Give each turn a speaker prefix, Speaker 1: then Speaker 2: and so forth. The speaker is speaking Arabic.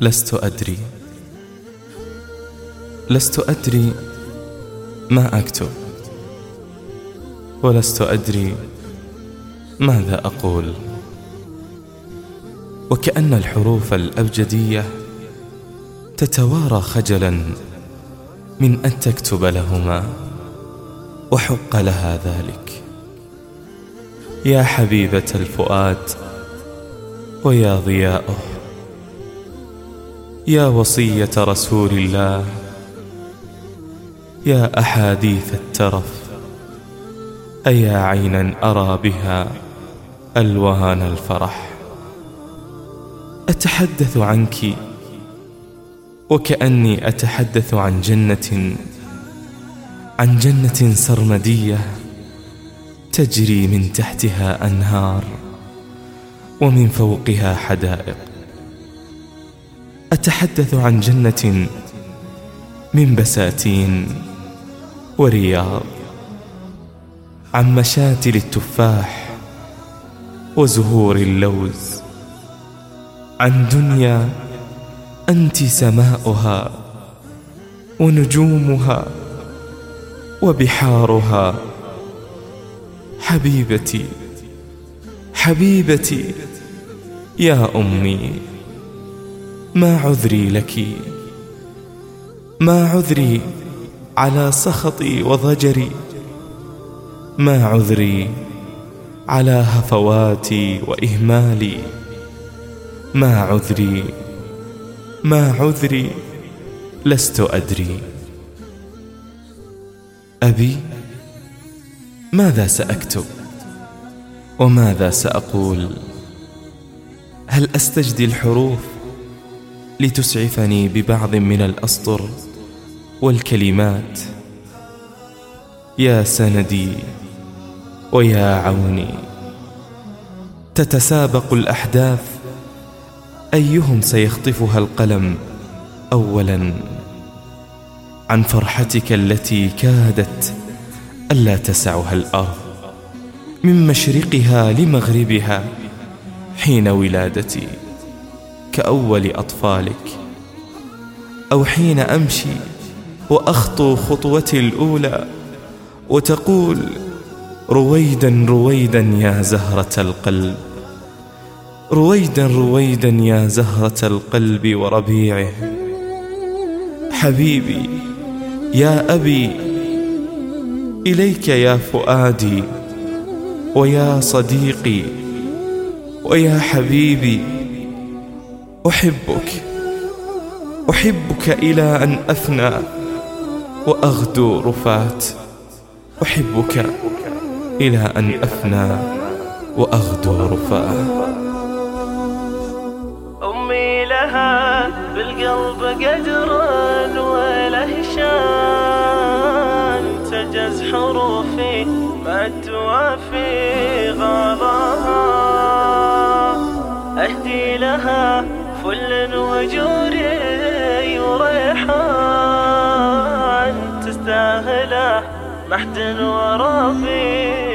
Speaker 1: لست أدري. لست أدري ما أكتب. ولست أدري ماذا أقول. وكأن الحروف الأبجدية تتوارى خجلا من أن تكتب لهما. وحق لها ذلك. يا حبيبة الفؤاد ويا ضياءه يا وصية رسول الله يا أحاديث الترف أيا عينا أرى بها ألوان الفرح. أتحدث عنك وكأني أتحدث عن جنة عن جنة سرمدية تجري من تحتها أنهار ومن فوقها حدائق. أتحدث عن جنة من بساتين ورياض عن مشاتل التفاح وزهور اللوز عن دنيا أنت سماؤها ونجومها وبحارها. حبيبتي حبيبتي يا أمي. ما عذري لك. ما عذري على سخطي وضجري. ما عذري على هفواتي وإهمالي. ما عذري ما عذري لست أدري. أبي ماذا سأكتب؟ وماذا سأقول؟ هل أستجدي الحروف؟ لتسعفني ببعض من الأسطر والكلمات. يا سندي ويا عوني تتسابق الأحداث أيهم سيخطفها القلم أولا؟ عن فرحتك التي كادت ألا تسعها الأرض من مشرقها لمغربها حين ولادتي. كأول أطفالك. أو حين أمشي وأخطو خطوتي الأولى وتقول رويدا رويدا يا زهرة القلب. رويدا رويدا يا زهرة القلب وربيعه. حبيبي يا أبي إليك يا فؤادي ويا صديقي ويا حبيبي أحبك. أحبك إلى أن أفنى وأغدو رفات. أحبك إلى أن أفنى وأغدو رفات.
Speaker 2: أمي لها بالقلب قدر وله شان. تجز حروفي ما توافي غلاها أهدي لها فل وجوري وريحان تستاهله محد ورافي